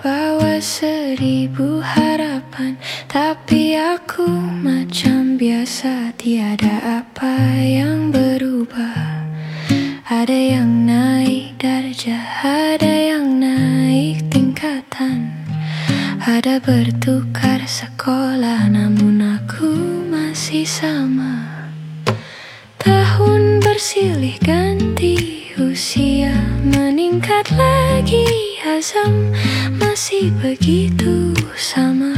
Membawa seribu harapan. Tapi aku macam biasa Tiada apa yang berubah. Ada yang naik darjah Ada yang naik tingkatan. Ada bertukar sekolah Namun aku masih sama. Tahun bersilih ganti Usia meningkat lagi Azam masih begitu sama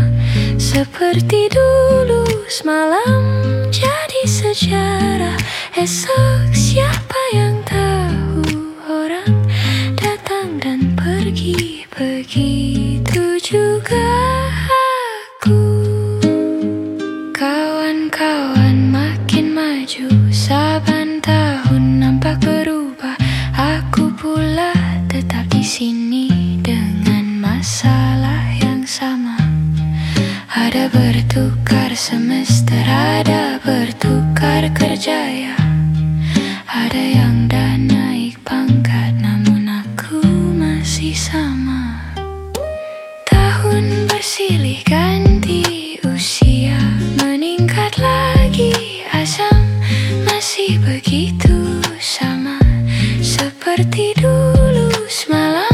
Seperti dulu semalam. Jadi sejarah Esok siapa yang tahu Orang datang dan pergi Begitu juga aku. Kawan-kawan makin maju Saban tahun bertukar semester, ada bertukar kerja ya. Ada yang dah naik pangkat, namun aku masih sama. Tahun bersilih ganti usia Meningkat lagi asam Masih begitu sama. Seperti dulu semalam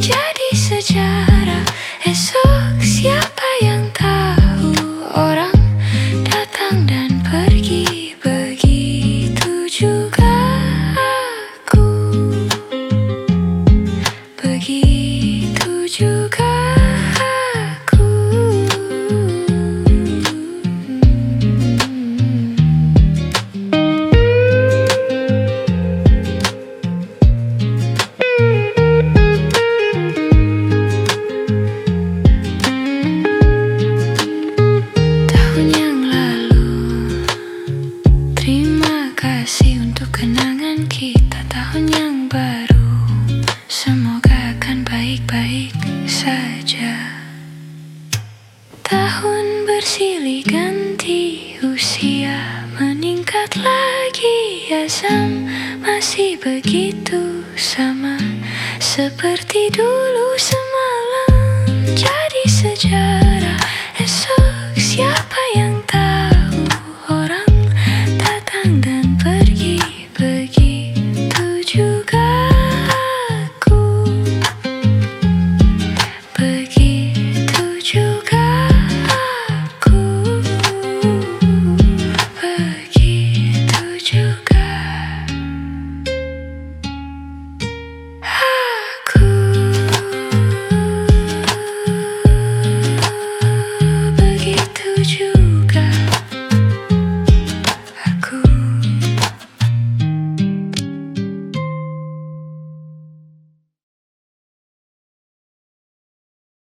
jadi sejarah Esok tahun yang baru. Semoga akan baik-baik saja. Tahun bersilih ganti usia Meningkat lagi. Azam Masih begitu sama Seperti dulu semalam. Jadi sejarah esok